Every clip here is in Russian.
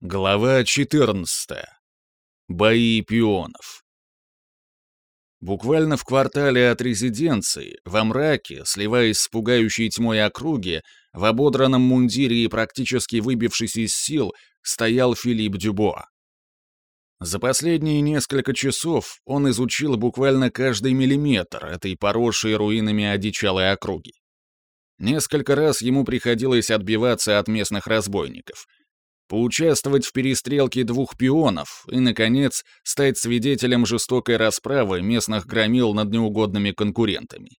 Глава 14. Бои пионов. Буквально в квартале от резиденции, во мраке, сливаясь с пугающей тьмой округи, в ободранном мундире и практически выбившись из сил, стоял Филипп Дюбуа. За последние несколько часов он изучил буквально каждый миллиметр этой поросшей руинами одичалой округи. Несколько раз ему приходилось отбиваться от местных разбойников — поучаствовать в перестрелке двух пионов и, наконец, стать свидетелем жестокой расправы местных громил над неугодными конкурентами.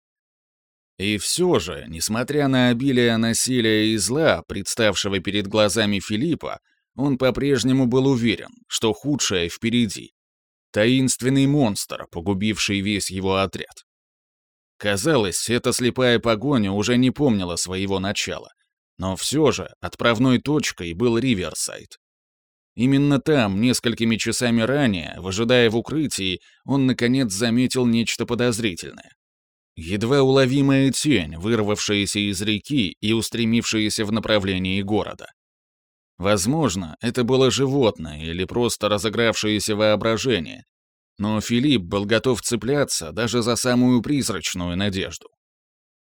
И все же, несмотря на обилие насилия и зла, представшего перед глазами Филиппа, он по-прежнему был уверен, что худшее впереди. Таинственный монстр, погубивший весь его отряд. Казалось, эта слепая погоня уже не помнила своего начала, но все же отправной точкой был Риверсайд. Именно там, несколькими часами ранее, выжидая в укрытии, он, наконец, заметил нечто подозрительное. Едва уловимая тень, вырвавшаяся из реки и устремившаяся в направлении города. Возможно, это было животное или просто разыгравшееся воображение, но Филипп был готов цепляться даже за самую призрачную надежду.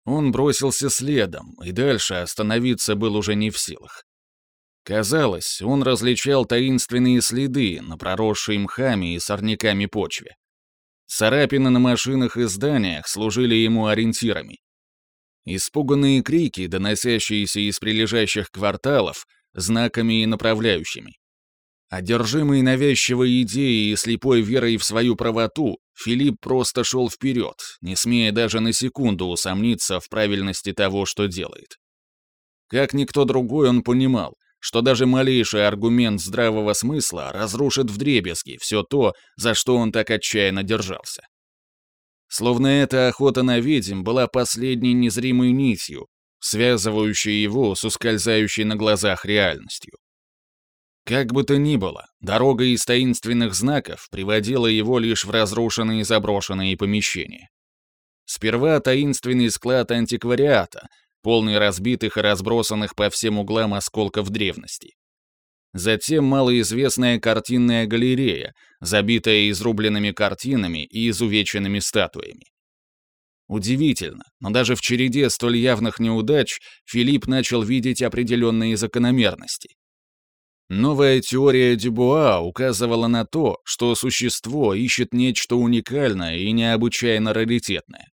Он бросился следом, и дальше остановиться был уже не в силах. Казалось, он различал таинственные следы на проросшей мхами и сорняками почве. Царапины на машинах и зданиях служили ему ориентирами. Испуганные крики, доносящиеся из прилежащих кварталов, знаками и направляющими. Одержимый навязчивой идеей и слепой верой в свою правоту, Филипп просто шел вперед, не смея даже на секунду усомниться в правильности того, что делает. Как никто другой он понимал, что даже малейший аргумент здравого смысла разрушит вдребезги все то, за что он так отчаянно держался. Словно эта охота на ведьм была последней незримой нитью, связывающей его с ускользающей на глазах реальностью. Как бы то ни было, дорога из таинственных знаков приводила его лишь в разрушенные заброшенные помещения. Сперва таинственный склад антиквариата, полный разбитых и разбросанных по всем углам осколков древности. Затем малоизвестная картинная галерея, забитая изрубленными картинами и изувеченными статуями. Удивительно, но даже в череде столь явных неудач Филипп начал видеть определенные закономерности. Новая теория Дюбуа указывала на то, что существо ищет нечто уникальное и необычайно раритетное.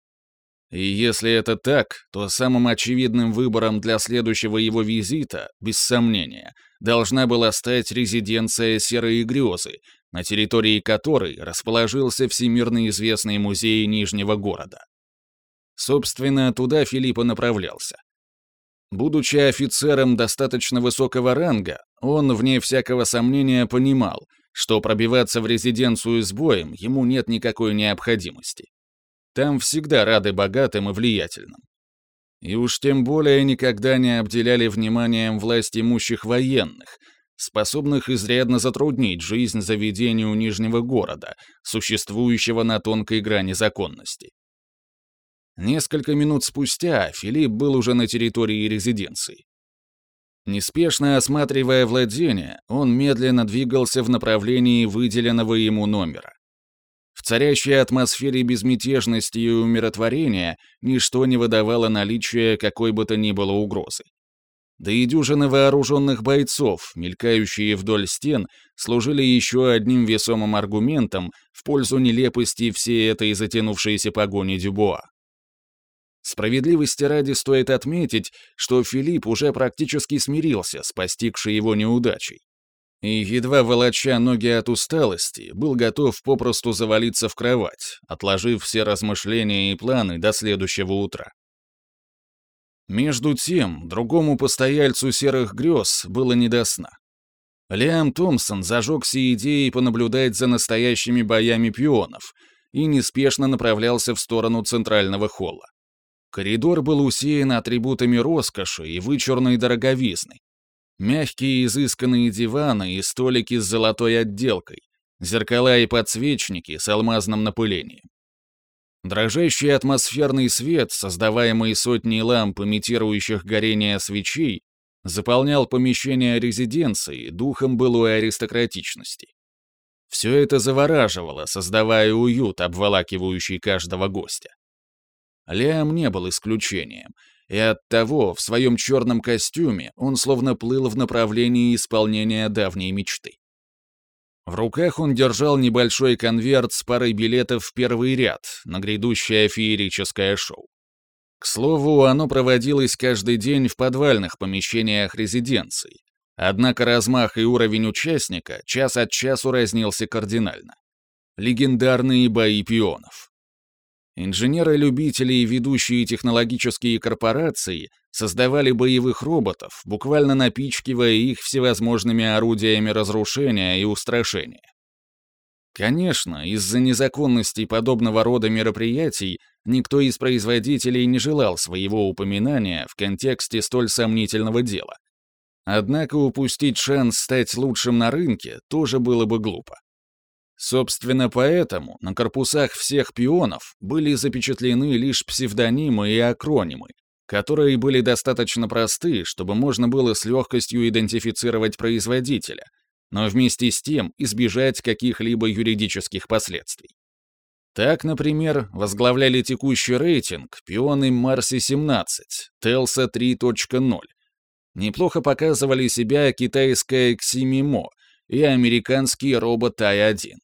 И если это так, то самым очевидным выбором для следующего его визита, без сомнения, должна была стать резиденция Серой Грезы, на территории которой расположился всемирно известный музей Нижнего города. Собственно, туда Филипп направлялся. Будучи офицером достаточно высокого ранга, он, вне всякого сомнения, понимал, что пробиваться в резиденцию с боем ему нет никакой необходимости. Там всегда рады богатым и влиятельным. И уж тем более никогда не обделяли вниманием власть имущих военных, способных изрядно затруднить жизнь заведению Нижнего города, существующего на тонкой грани законности. Несколько минут спустя Филипп был уже на территории резиденции. Неспешно осматривая владение, он медленно двигался в направлении выделенного ему номера. В царящей атмосфере безмятежности и умиротворения ничто не выдавало наличия какой бы то ни было угрозы. Да и дюжины вооруженных бойцов, мелькающие вдоль стен, служили еще одним весомым аргументом в пользу нелепости всей этой затянувшейся погони Дюбуа. Справедливости ради стоит отметить, что Филипп уже практически смирился с постигшей его неудачей. И, едва волоча ноги от усталости, был готов попросту завалиться в кровать, отложив все размышления и планы до следующего утра. Между тем, другому постояльцу серых грез было не до сна. Лиам Томпсон зажегся идеей понаблюдать за настоящими боями пионов и неспешно направлялся в сторону центрального холла. Коридор был усеян атрибутами роскоши и вычурной дороговизны. Мягкие изысканные диваны и столики с золотой отделкой, зеркала и подсвечники с алмазным напылением. Дрожащий атмосферный свет, создаваемый сотней ламп, имитирующих горение свечей, заполнял помещение резиденции духом былой аристократичности. Все это завораживало, создавая уют, обволакивающий каждого гостя. Лиам не был исключением, и оттого в своем черном костюме он словно плыл в направлении исполнения давней мечты. В руках он держал небольшой конверт с парой билетов в первый ряд на грядущее феерическое шоу. К слову, оно проводилось каждый день в подвальных помещениях резиденции. Однако размах и уровень участника час от часу разнился кардинально. Легендарные бои пионов. Инженеры-любители и ведущие технологические корпорации создавали боевых роботов, буквально напичкивая их всевозможными орудиями разрушения и устрашения. Конечно, из-за незаконностей подобного рода мероприятий никто из производителей не желал своего упоминания в контексте столь сомнительного дела. Однако упустить шанс стать лучшим на рынке тоже было бы глупо. Собственно, поэтому на корпусах всех пионов были запечатлены лишь псевдонимы и акронимы, которые были достаточно просты, чтобы можно было с легкостью идентифицировать производителя, но вместе с тем избежать каких-либо юридических последствий. Так, например, возглавляли текущий рейтинг пионы Марси-17, Телса 3.0. Неплохо показывали себя китайская Ксимимо и американский робот Ай-1.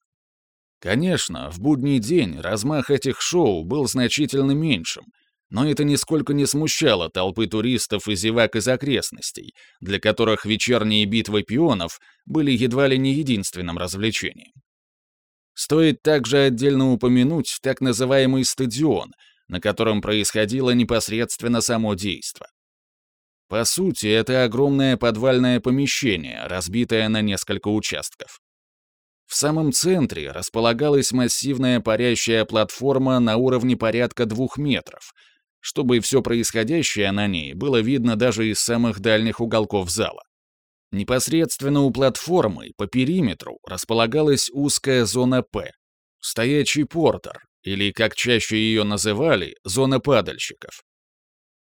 Конечно, в будний день размах этих шоу был значительно меньшим, но это нисколько не смущало толпы туристов и зевак из окрестностей, для которых вечерние битвы пионов были едва ли не единственным развлечением. Стоит также отдельно упомянуть так называемый стадион, на котором происходило непосредственно само действо. По сути, это огромное подвальное помещение, разбитое на несколько участков. В самом центре располагалась массивная парящая платформа на уровне порядка двух метров, чтобы все происходящее на ней было видно даже из самых дальних уголков зала. Непосредственно у платформы по периметру располагалась узкая зона П, стоячий портер, или, как чаще ее называли, зона падальщиков.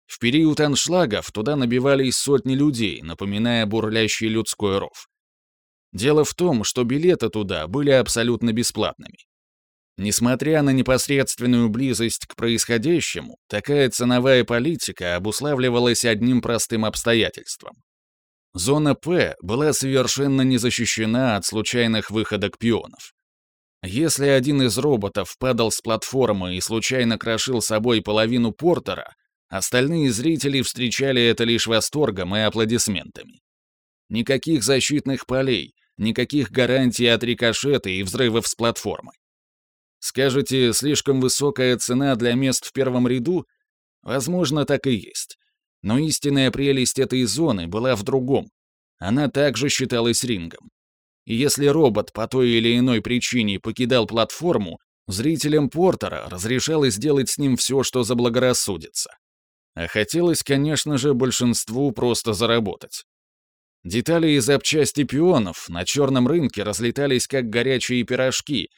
В период аншлагов туда набивались сотни людей, напоминая бурлящий людской ров. Дело в том, что билеты туда были абсолютно бесплатными. Несмотря на непосредственную близость к происходящему, такая ценовая политика обуславливалась одним простым обстоятельством. Зона П была совершенно не защищена от случайных выходок пионов. Если один из роботов падал с платформы и случайно крошил собой половину портера, остальные зрители встречали это лишь восторгом и аплодисментами. Никаких защитных полей, никаких гарантий от рикошета и взрывов с платформы. Скажете, слишком высокая цена для мест в первом ряду? Возможно, так и есть. Но истинная прелесть этой зоны была в другом. Она также считалась рингом. И если робот по той или иной причине покидал платформу, зрителям Портера разрешалось сделать с ним все, что заблагорассудится. А хотелось, конечно же, большинству просто заработать. Детали и запчасти пионов на черном рынке разлетались как горячие пирожки,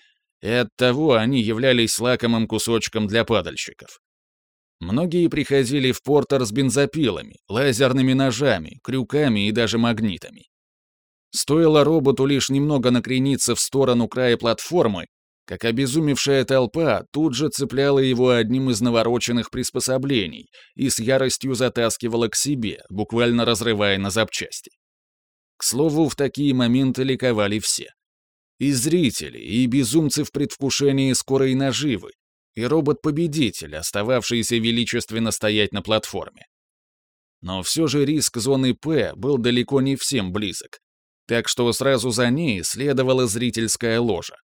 и оттого они являлись лакомым кусочком для падальщиков. Многие приходили в портер с бензопилами, лазерными ножами, крюками и даже магнитами. Стоило роботу лишь немного накрениться в сторону края платформы, как обезумевшая толпа тут же цепляла его одним из навороченных приспособлений и с яростью затаскивала к себе, буквально разрывая на запчасти. К слову, в такие моменты ликовали все. И зрители, и безумцы в предвкушении скорой наживы, и робот-победитель, остававшийся величественно стоять на платформе. Но все же риск зоны П был далеко не всем близок, так что сразу за ней следовала зрительская ложа.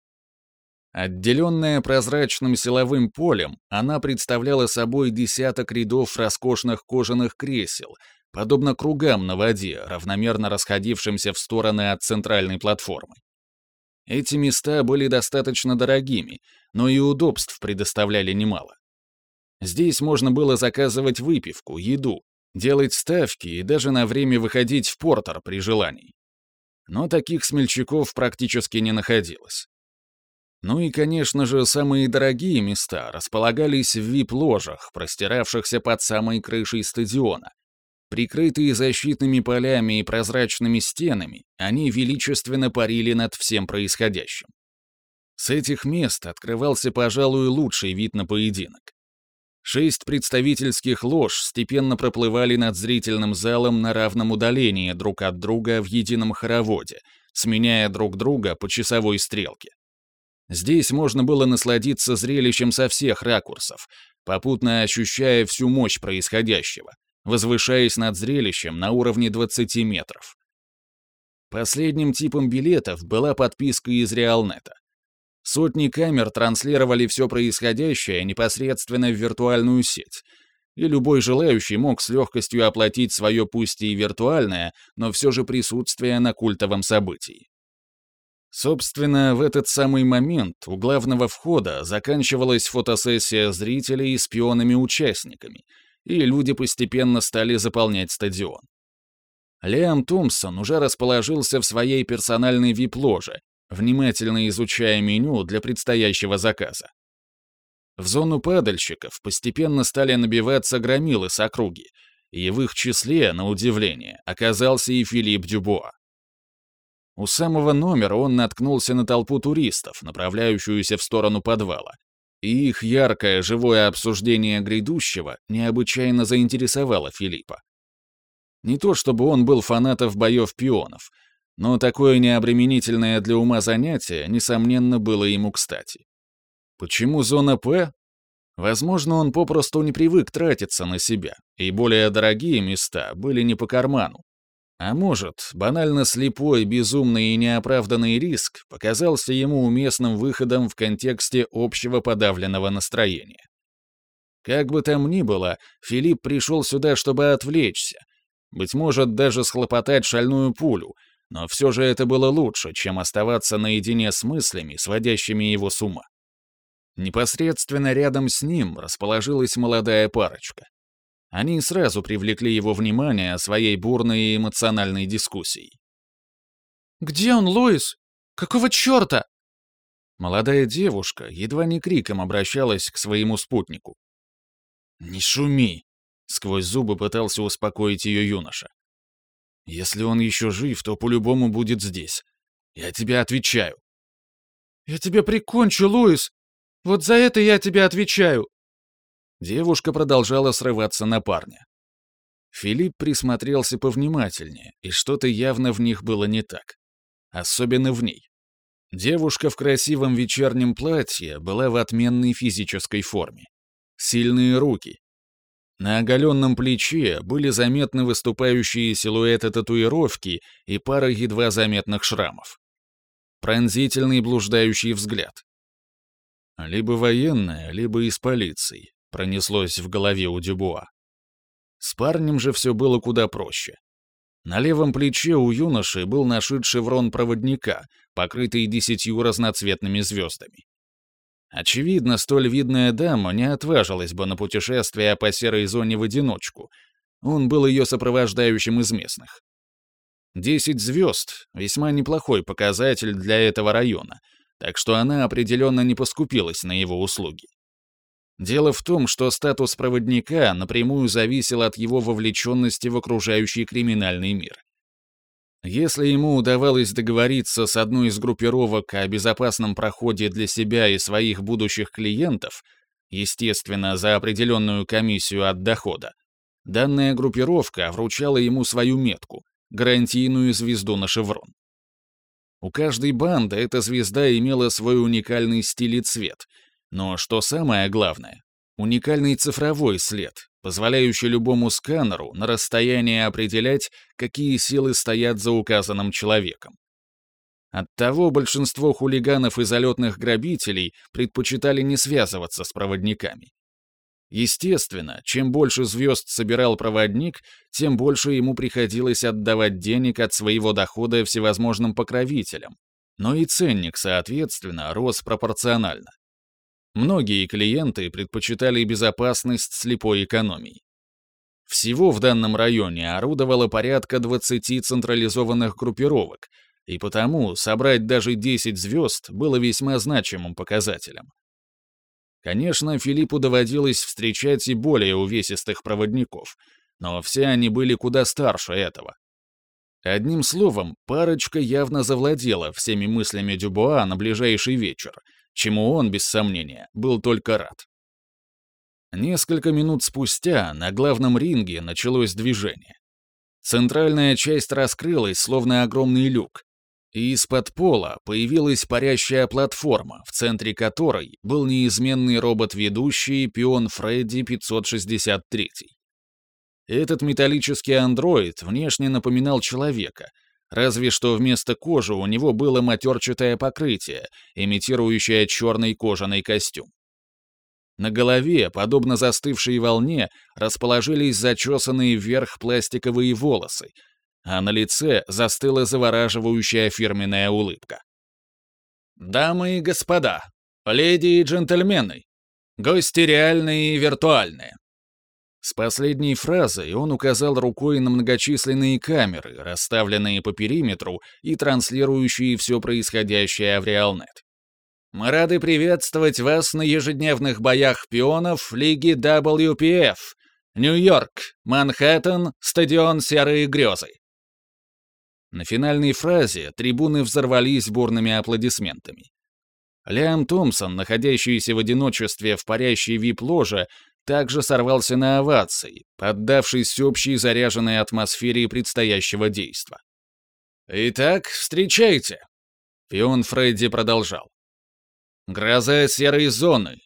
Отделенная прозрачным силовым полем, она представляла собой десяток рядов роскошных кожаных кресел, подобно кругам на воде, равномерно расходившимся в стороны от центральной платформы. Эти места были достаточно дорогими, но и удобств предоставляли немало. Здесь можно было заказывать выпивку, еду, делать ставки и даже на время выходить в портер при желании. Но таких смельчаков практически не находилось. Ну и, конечно же, самые дорогие места располагались в вип-ложах, простиравшихся под самой крышей стадиона, Прикрытые защитными полями и прозрачными стенами, они величественно парили над всем происходящим. С этих мест открывался, пожалуй, лучший вид на поединок. Шесть представительских лож степенно проплывали над зрительным залом на равном удалении друг от друга в едином хороводе, сменяя друг друга по часовой стрелке. Здесь можно было насладиться зрелищем со всех ракурсов, попутно ощущая всю мощь происходящего, возвышаясь над зрелищем на уровне 20 метров. Последним типом билетов была подписка из Реалнета. Сотни камер транслировали все происходящее непосредственно в виртуальную сеть, и любой желающий мог с легкостью оплатить свое пусть и виртуальное, но все же присутствие на культовом событии. Собственно, в этот самый момент у главного входа заканчивалась фотосессия зрителей с пионами-участниками, и люди постепенно стали заполнять стадион. Лиам Томпсон уже расположился в своей персональной вип-ложе, внимательно изучая меню для предстоящего заказа. В зону падальщиков постепенно стали набиваться громилы с округи, и в их числе, на удивление, оказался и Филипп Дюбуа. У самого номера он наткнулся на толпу туристов, направляющуюся в сторону подвала, и их яркое живое обсуждение грядущего необычайно заинтересовало Филиппа. Не то чтобы он был фанатом боев пионов, но такое необременительное для ума занятие, несомненно, было ему кстати. Почему зона П? Возможно, он попросту не привык тратиться на себя, и более дорогие места были не по карману. А может, банально слепой, безумный и неоправданный риск показался ему уместным выходом в контексте общего подавленного настроения. Как бы там ни было, Филипп пришел сюда, чтобы отвлечься. Быть может, даже схлопотать шальную пулю, но все же это было лучше, чем оставаться наедине с мыслями, сводящими его с ума. Непосредственно рядом с ним расположилась молодая парочка. Они сразу привлекли его внимание своей бурной и эмоциональной дискуссией. «Где он, Луис? Какого черта?» Молодая девушка едва не криком обращалась к своему спутнику. «Не шуми!» — сквозь зубы пытался успокоить ее юноша. «Если он еще жив, то по-любому будет здесь. Я тебе отвечаю». «Я тебя прикончу, Луис! Вот за это я тебе отвечаю!» Девушка продолжала срываться на парня. Филипп присмотрелся повнимательнее, и что-то явно в них было не так. Особенно в ней. Девушка в красивом вечернем платье была в отменной физической форме. Сильные руки. На оголенном плече были заметны выступающие силуэты татуировки и пара едва заметных шрамов. Пронзительный блуждающий взгляд. Либо военная, либо из полиции, пронеслось в голове у Дюбуа. С парнем же все было куда проще. На левом плече у юноши был нашит шеврон проводника, покрытый десятью разноцветными звездами. Очевидно, столь видная дама не отважилась бы на путешествие по серой зоне в одиночку. Он был ее сопровождающим из местных. Десять звезд — весьма неплохой показатель для этого района, так что она определенно не поскупилась на его услуги. Дело в том, что статус проводника напрямую зависел от его вовлеченности в окружающий криминальный мир. Если ему удавалось договориться с одной из группировок о безопасном проходе для себя и своих будущих клиентов, естественно, за определенную комиссию от дохода, данная группировка вручала ему свою метку, гарантийную звезду на шеврон. У каждой банды эта звезда имела свой уникальный стиль и цвет — но что самое главное, уникальный цифровой след, позволяющий любому сканеру на расстоянии определять, какие силы стоят за указанным человеком. Оттого большинство хулиганов и залетных грабителей предпочитали не связываться с проводниками. Естественно, чем больше звезд собирал проводник, тем больше ему приходилось отдавать денег от своего дохода всевозможным покровителям, но и ценник, соответственно, рос пропорционально. Многие клиенты предпочитали безопасность слепой экономии. Всего в данном районе орудовало порядка 20 централизованных группировок, и потому собрать даже 10 звезд было весьма значимым показателем. Конечно, Филиппу доводилось встречать и более увесистых проводников, но все они были куда старше этого. Одним словом, парочка явно завладела всеми мыслями Дюбуа на ближайший вечер, чему он, без сомнения, был только рад. Несколько минут спустя на главном ринге началось движение. Центральная часть раскрылась, словно огромный люк, и из-под пола появилась парящая платформа, в центре которой был неизменный робот-ведущий пион Фредди 563. Этот металлический андроид внешне напоминал человека, разве что вместо кожи у него было матерчатое покрытие, имитирующее черный кожаный костюм. На голове, подобно застывшей волне, расположились зачесанные вверх пластиковые волосы, а на лице застыла завораживающая фирменная улыбка. «Дамы и господа, леди и джентльмены, гости реальные и виртуальные». С последней фразой он указал рукой на многочисленные камеры, расставленные по периметру и транслирующие все происходящее в Реалнет. Мы рады приветствовать вас на ежедневных боях пионов Лиги WPF. Нью-Йорк, Манхэттен, стадион «Серые грезы». На финальной фразе трибуны взорвались бурными аплодисментами. Лиам Томпсон, находящийся в одиночестве в парящей вип-ложе, также сорвался на овации, поддавшись общей заряженной атмосфере предстоящего действа. «Итак, встречайте!» Пион Фредди продолжал. «Гроза серой зоны.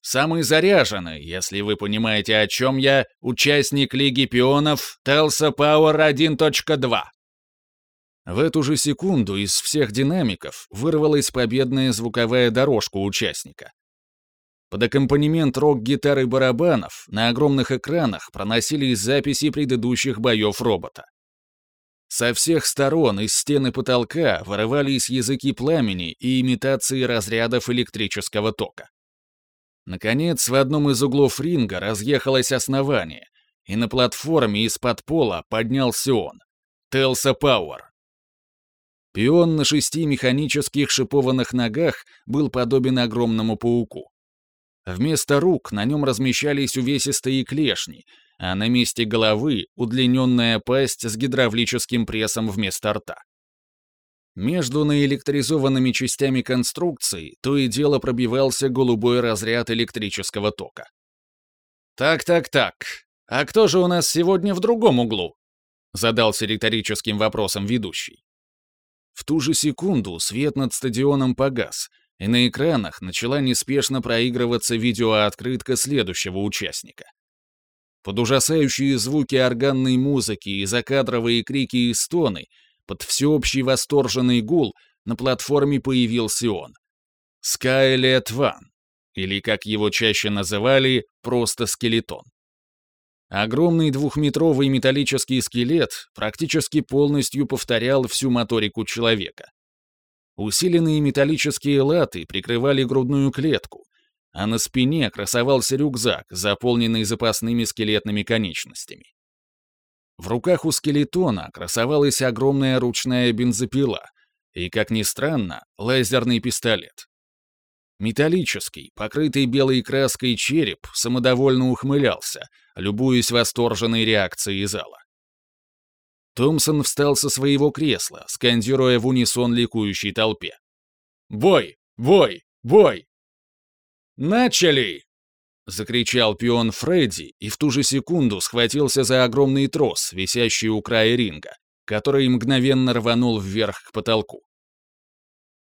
Самый заряженный, если вы понимаете, о чем я, участник Лиги пионов Телса Пауэр 1.2. В эту же секунду из всех динамиков вырвалась победная звуковая дорожка участника. Под аккомпанемент рок-гитары и барабанов на огромных экранах проносились записи предыдущих боев робота. Со всех сторон из стены потолка вырывались языки пламени и имитации разрядов электрического тока. Наконец, в одном из углов ринга разъехалось основание, и на платформе из-под пола поднялся он — Телса Пауэр. Пион на шести механических шипованных ногах был подобен огромному пауку. Вместо рук на нем размещались увесистые клешни, а на месте головы — удлиненная пасть с гидравлическим прессом вместо рта. Между наэлектризованными частями конструкции то и дело пробивался голубой разряд электрического тока. «Так-так-так, а кто же у нас сегодня в другом углу?» — задался риторическим вопросом ведущий. В ту же секунду свет над стадионом погас, и на экранах начала неспешно проигрываться видеооткрытка следующего участника. Под ужасающие звуки органной музыки и закадровые крики и стоны, под всеобщий восторженный гул, на платформе появился он. Скайлет Ван, или, как его чаще называли, просто скелетон. Огромный двухметровый металлический скелет практически полностью повторял всю моторику человека. Усиленные металлические латы прикрывали грудную клетку, а на спине красовался рюкзак, заполненный запасными скелетными конечностями. В руках у скелетона красовалась огромная ручная бензопила и, как ни странно, лазерный пистолет. Металлический, покрытый белой краской череп самодовольно ухмылялся, любуясь восторженной реакцией зала. Томпсон встал со своего кресла, скандируя в унисон ликующей толпе. «Бой! Бой! Бой!» «Начали!» — закричал пион Фредди и в ту же секунду схватился за огромный трос, висящий у края ринга, который мгновенно рванул вверх к потолку.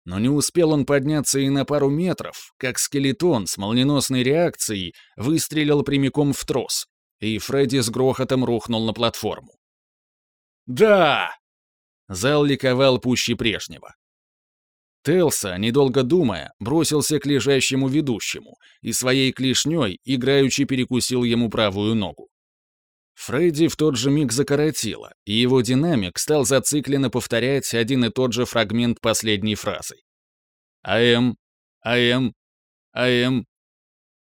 Но не успел он подняться и на пару метров, как скелетон с молниеносной реакцией выстрелил прямиком в трос, и Фредди с грохотом рухнул на платформу. «Да!» Зал ликовал пуще прежнего. Телса, недолго думая, бросился к лежащему ведущему и своей клешней играючи перекусил ему правую ногу. Фредди в тот же миг закоротило, и его динамик стал зацикленно повторять один и тот же фрагмент последней фразы. «АМ, АМ, АМ».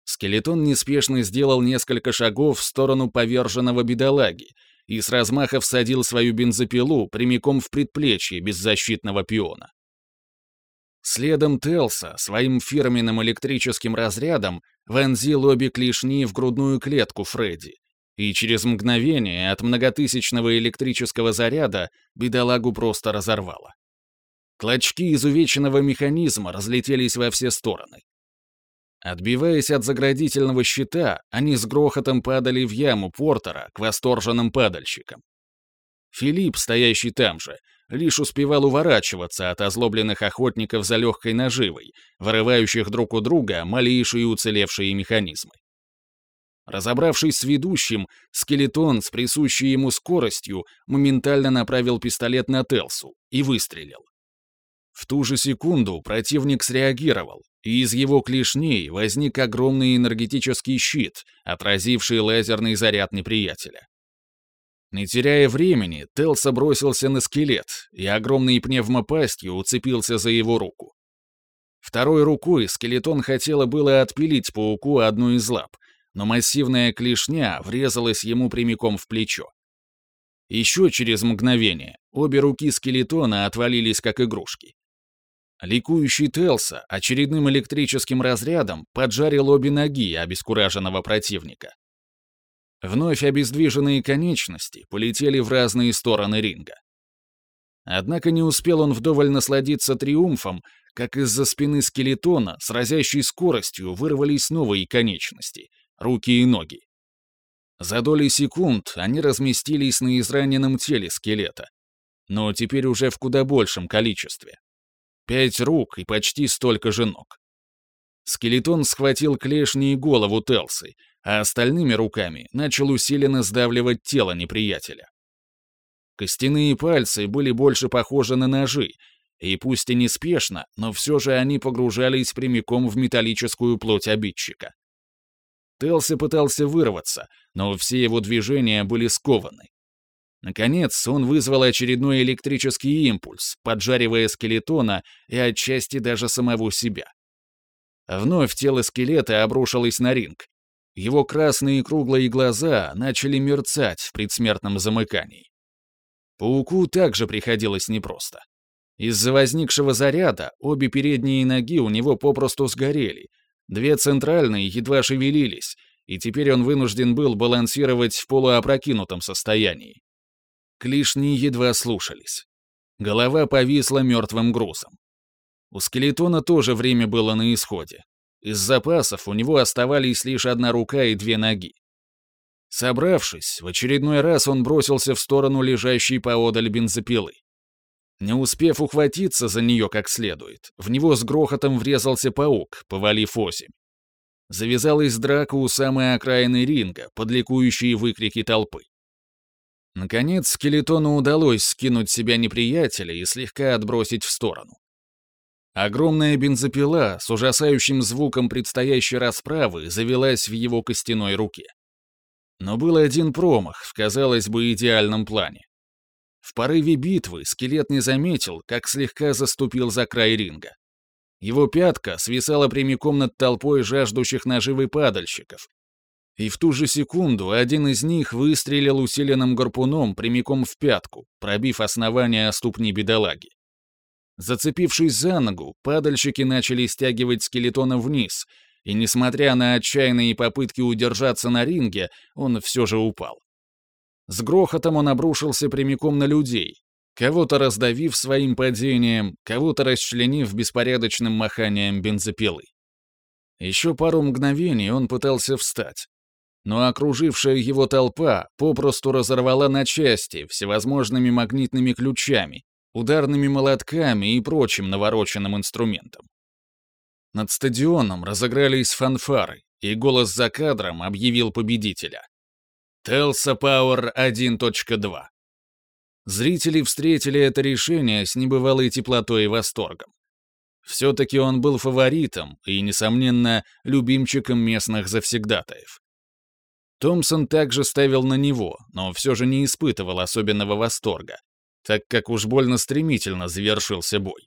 Скелетон неспешно сделал несколько шагов в сторону поверженного бедолаги и с размаха всадил свою бензопилу прямиком в предплечье беззащитного пиона. Следом Телса своим фирменным электрическим разрядом вонзил обе клешни в грудную клетку Фредди, и через мгновение от многотысячного электрического заряда бедолагу просто разорвало. Клочки изувеченного механизма разлетелись во все стороны. Отбиваясь от заградительного щита, они с грохотом падали в яму Портера к восторженным падальщикам. Филипп, стоящий там же, лишь успевал уворачиваться от озлобленных охотников за легкой наживой, вырывающих друг у друга малейшие уцелевшие механизмы. Разобравшись с ведущим, скелетон с присущей ему скоростью моментально направил пистолет на Телсу и выстрелил. В ту же секунду противник среагировал, и из его клешней возник огромный энергетический щит, отразивший лазерный заряд неприятеля. Не теряя времени, Телса бросился на скелет и огромной пневмопастью уцепился за его руку. Второй рукой скелетон хотела было отпилить пауку одну из лап, но массивная клешня врезалась ему прямиком в плечо. Еще через мгновение обе руки скелетона отвалились как игрушки. Ликующий Телса очередным электрическим разрядом поджарил обе ноги обескураженного противника. Вновь обездвиженные конечности полетели в разные стороны ринга. Однако не успел он вдоволь насладиться триумфом, как из-за спины скелетона с разящей скоростью вырвались новые конечности, руки и ноги. За доли секунд они разместились на израненном теле скелета, но теперь уже в куда большем количестве. Пять рук и почти столько же ног. Скелетон схватил клешни и голову Телсы, а остальными руками начал усиленно сдавливать тело неприятеля. Костяные пальцы были больше похожи на ножи, и пусть и неспешно, но все же они погружались прямиком в металлическую плоть обидчика. Телси пытался вырваться, но все его движения были скованы. Наконец, он вызвал очередной электрический импульс, поджаривая скелетона и отчасти даже самого себя. Вновь тело скелета обрушилось на ринг. Его красные круглые глаза начали мерцать в предсмертном замыкании. Пауку также приходилось непросто. Из-за возникшего заряда обе передние ноги у него попросту сгорели, две центральные едва шевелились, и теперь он вынужден был балансировать в полуопрокинутом состоянии. Клишни едва слушались. Голова повисла мертвым грузом. У скелетона тоже время было на исходе. Из запасов у него оставались лишь одна рука и две ноги. Собравшись, в очередной раз он бросился в сторону лежащей поодаль бензопилы. Не успев ухватиться за нее как следует, в него с грохотом врезался паук, повалив осень. Завязалась драка у самой окраины ринга, под ликующие выкрики толпы. Наконец, скелетону удалось скинуть себя неприятеля и слегка отбросить в сторону. Огромная бензопила с ужасающим звуком предстоящей расправы завелась в его костяной руке. Но был один промах в, казалось бы, идеальном плане. В порыве битвы скелет не заметил, как слегка заступил за край ринга. Его пятка свисала прямиком над толпой жаждущих наживы падальщиков, и в ту же секунду один из них выстрелил усиленным гарпуном прямиком в пятку, пробив основание ступни бедолаги. Зацепившись за ногу, падальщики начали стягивать скелетона вниз, и, несмотря на отчаянные попытки удержаться на ринге, он все же упал. С грохотом он обрушился прямиком на людей, кого-то раздавив своим падением, кого-то расчленив беспорядочным маханием бензопилы. Еще пару мгновений он пытался встать, но окружившая его толпа попросту разорвала на части всевозможными магнитными ключами, ударными молотками и прочим навороченным инструментом. Над стадионом разыгрались фанфары, и голос за кадром объявил победителя. Телса Пауэр 1.2. Зрители встретили это решение с небывалой теплотой и восторгом. Все-таки он был фаворитом и, несомненно, любимчиком местных завсегдатаев. Томпсон также ставил на него, но все же не испытывал особенного восторга, так как уж больно стремительно завершился бой.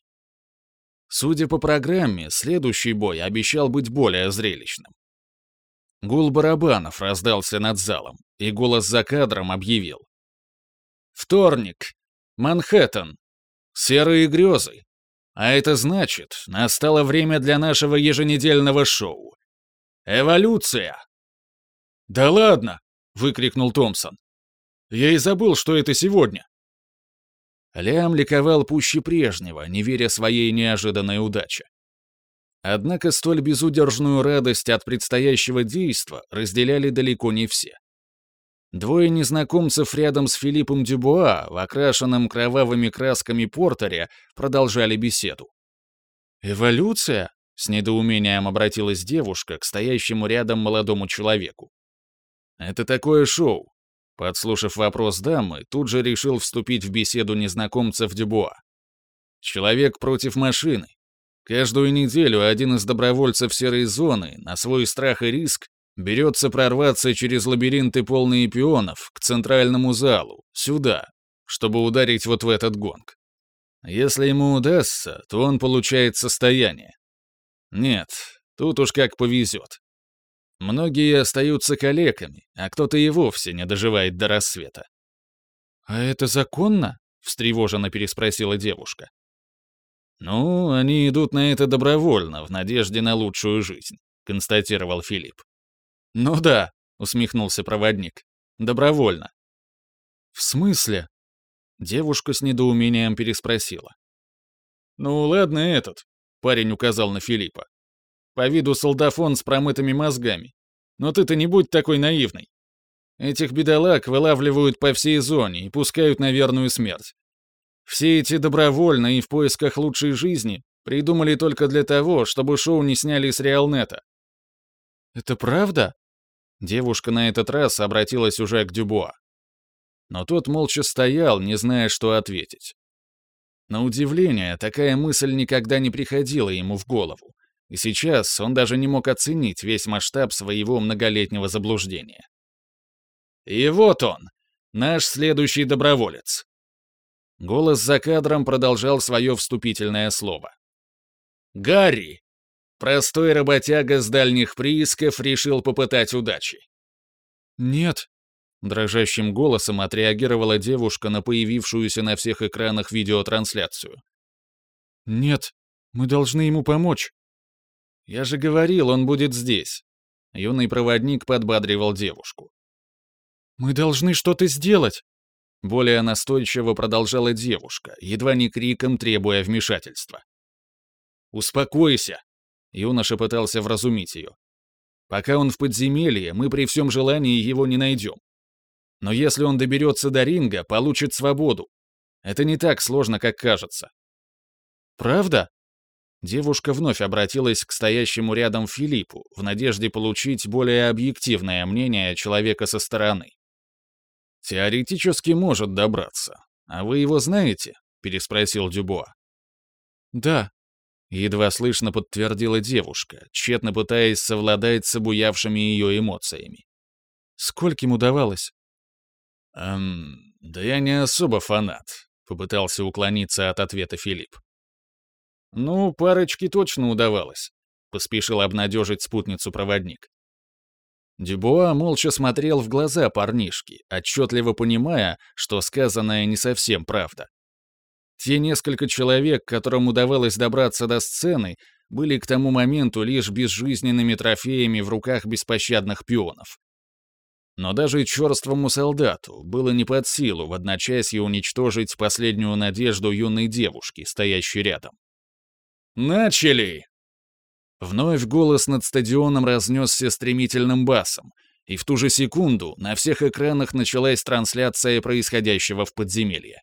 Судя по программе, следующий бой обещал быть более зрелищным. Гул барабанов раздался над залом, и голос за кадром объявил. «Вторник. Манхэттен. Серые грезы. А это значит, настало время для нашего еженедельного шоу. Эволюция!» «Да ладно! — выкрикнул Томпсон. «Я и забыл, что это сегодня». Лям ликовал пуще прежнего, не веря своей неожиданной удаче. Однако столь безудержную радость от предстоящего действа разделяли далеко не все. Двое незнакомцев рядом с Филиппом Дюбуа в окрашенном кровавыми красками портере продолжали беседу. «Эволюция?» — с недоумением обратилась девушка к стоящему рядом молодому человеку. «Это такое шоу. Подслушав вопрос дамы, тут же решил вступить в беседу незнакомцев Дюбуа. Человек против машины. Каждую неделю один из добровольцев серой зоны на свой страх и риск берется прорваться через лабиринты полные пионов к центральному залу, сюда, чтобы ударить вот в этот гонг. Если ему удастся, то он получает состояние. Нет, тут уж как повезет. Многие остаются калеками, а кто-то и вовсе не доживает до рассвета. «А это законно?» — встревоженно переспросила девушка. «Ну, они идут на это добровольно, в надежде на лучшую жизнь», — констатировал Филипп. «Ну да», — усмехнулся проводник. «Добровольно». «В смысле?» Девушка с недоумением переспросила. «Ну ладно этот», — парень указал на Филиппа. По виду солдафон с промытыми мозгами. Но ты-то не будь такой наивный. Этих бедолаг вылавливают по всей зоне и пускают на верную смерть. Все эти добровольно и в поисках лучшей жизни придумали только для того, чтобы шоу не сняли с Реалнета. «Это правда?» Девушка на этот раз обратилась уже к Дюбуа. Но тот молча стоял, не зная, что ответить. На удивление, такая мысль никогда не приходила ему в голову. И сейчас он даже не мог оценить весь масштаб своего многолетнего заблуждения. «И вот он, наш следующий доброволец». Голос за кадром продолжал свое вступительное слово. «Гарри!» Простой работяга с дальних приисков решил попытать удачи. «Нет», — дрожащим голосом отреагировала девушка на появившуюся на всех экранах видеотрансляцию. «Нет, мы должны ему помочь». «Я же говорил, он будет здесь». Юный проводник подбадривал девушку. «Мы должны что-то сделать!» Более настойчиво продолжала девушка, едва не криком требуя вмешательства. «Успокойся!» Юноша пытался вразумить ее. «Пока он в подземелье, мы при всем желании его не найдем. Но если он доберется до ринга, получит свободу. Это не так сложно, как кажется». «Правда?» Девушка вновь обратилась к стоящему рядом Филиппу в надежде получить более объективное мнение человека со стороны. «Теоретически может добраться. А вы его знаете?» — переспросил Дюбуа. «Да», — едва слышно подтвердила девушка, тщетно пытаясь совладать с обуявшими ее эмоциями. «Скольким удавалось?» «Эм, да я не особо фанат», — попытался уклониться от ответа Филипп. «Ну, парочке точно удавалось», — поспешил обнадежить спутницу проводник. Дюбуа молча смотрел в глаза парнишки, отчетливо понимая, что сказанное не совсем правда. Те несколько человек, которым удавалось добраться до сцены, были к тому моменту лишь безжизненными трофеями в руках беспощадных пионов. Но даже черствому солдату было не под силу в одночасье уничтожить последнюю надежду юной девушки, стоящей рядом. «Начали!» Вновь голос над стадионом разнесся стремительным басом, и в ту же секунду на всех экранах началась трансляция происходящего в подземелье.